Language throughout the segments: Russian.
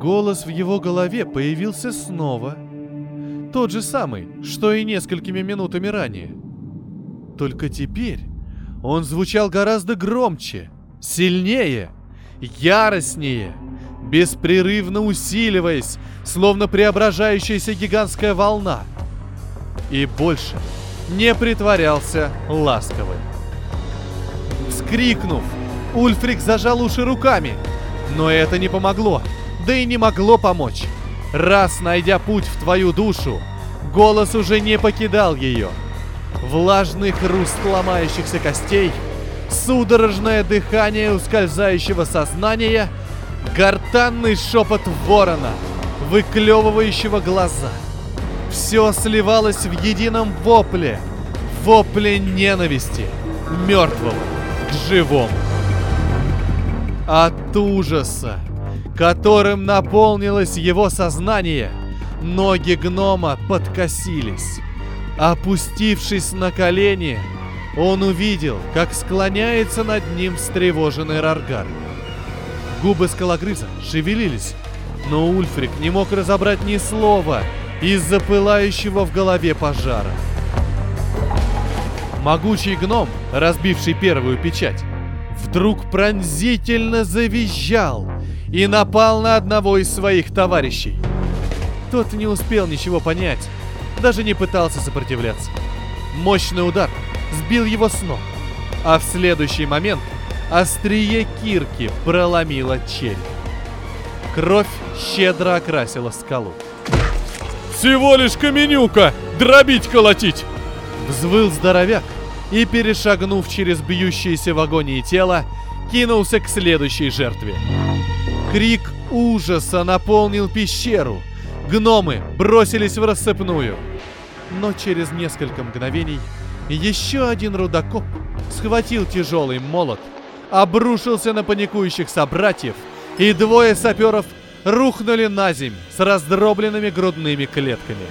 Голос в его голове появился снова. Тот же самый, что и несколькими минутами ранее. Только теперь он звучал гораздо громче, сильнее, яростнее, беспрерывно усиливаясь, словно преображающаяся гигантская волна. И больше не притворялся ласковым. Вскрикнув, Ульфрик зажал уши руками, но это не помогло, да и не могло помочь. Раз найдя путь в твою душу, голос уже не покидал ее. Влажный хруст ломающихся костей, судорожное дыхание ускользающего сознания, гортанный шепот ворона, выклевывающего глаза. Все сливалось в едином вопле, вопле ненависти, мертвого к живому. От ужаса, которым наполнилось его сознание, ноги гнома подкосились. Опустившись на колени, он увидел, как склоняется над ним встревоженный Раргар. Губы скалогрыза шевелились, но Ульфрик не мог разобрать ни слова из-за пылающего в голове пожара. Могучий гном, разбивший первую печать, вдруг пронзительно завизжал и напал на одного из своих товарищей. Тот не успел ничего понять, даже не пытался сопротивляться. Мощный удар сбил его с ног, а в следующий момент острие кирки проломило череп. Кровь щедро окрасила скалу. Всего лишь каменюка! Дробить колотить! Взвыл здоровяк и, перешагнув через бьющееся в агонии тело, кинулся к следующей жертве. Крик ужаса наполнил пещеру. Гномы бросились в рассыпную. Но через несколько мгновений еще один рудокоп схватил тяжелый молот, обрушился на паникующих собратьев, и двое саперов рухнули на земь с раздробленными грудными клетками.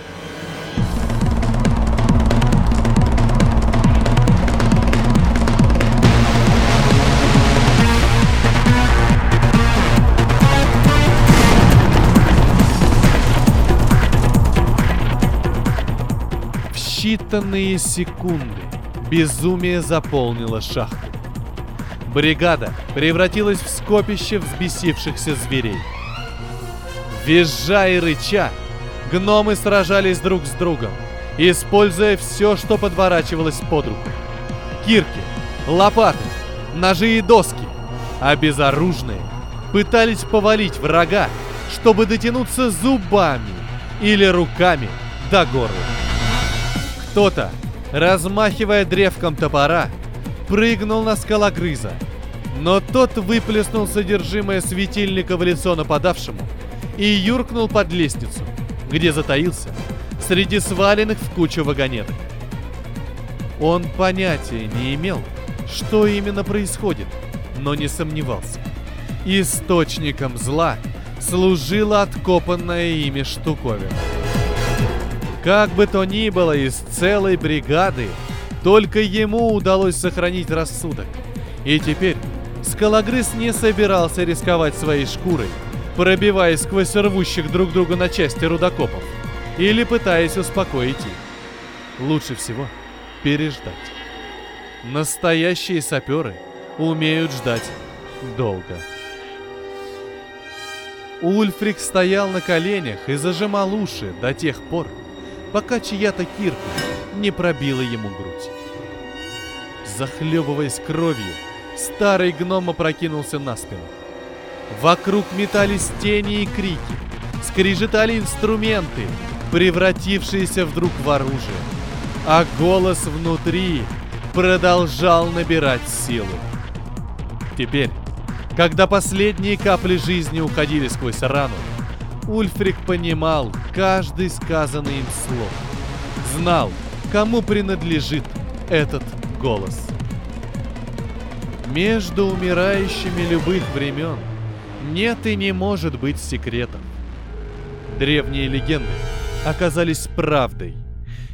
Считанные секунды безумие заполнило шахту. Бригада превратилась в скопище взбесившихся зверей. Визжа и рыча, гномы сражались друг с другом, используя все, что подворачивалось под руку. Кирки, лопаты, ножи и доски, а безоружные пытались повалить врага, чтобы дотянуться зубами или руками до горла. Кто-то, размахивая древком топора, прыгнул на скалогрыза, но тот выплеснул содержимое светильника в лицо нападавшему и юркнул под лестницу, где затаился среди сваленных в кучу вагонеток. Он понятия не имел, что именно происходит, но не сомневался. Источником зла служила откопанная ими штуковина. Как бы то ни было, из целой бригады только ему удалось сохранить рассудок. И теперь Скалогрыз не собирался рисковать своей шкурой, пробиваясь сквозь рвущих друг друга на части рудокопов, или пытаясь успокоить их. Лучше всего переждать. Настоящие саперы умеют ждать долго. Ульфрик стоял на коленях и зажимал уши до тех пор, пока чья-то кирка не пробила ему грудь. Захлебываясь кровью, старый гном опрокинулся на спину. Вокруг метались тени и крики, скрежетали инструменты, превратившиеся вдруг в оружие. А голос внутри продолжал набирать силу. Теперь, когда последние капли жизни уходили сквозь рану, Ульфрик понимал каждый сказанный им слов. Знал, кому принадлежит этот голос. Между умирающими любых времен нет и не может быть секретов. Древние легенды оказались правдой.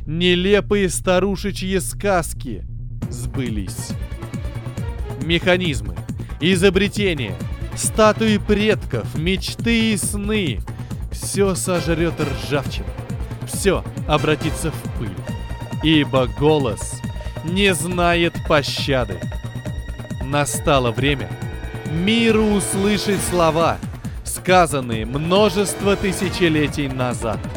Нелепые старушечьи сказки сбылись. Механизмы, изобретения, статуи предков, мечты и сны. Все сожрет ржавчина. Все обратится в пыль. Ибо голос не знает пощады. Настало время миру услышать слова, сказанные множество тысячелетий назад –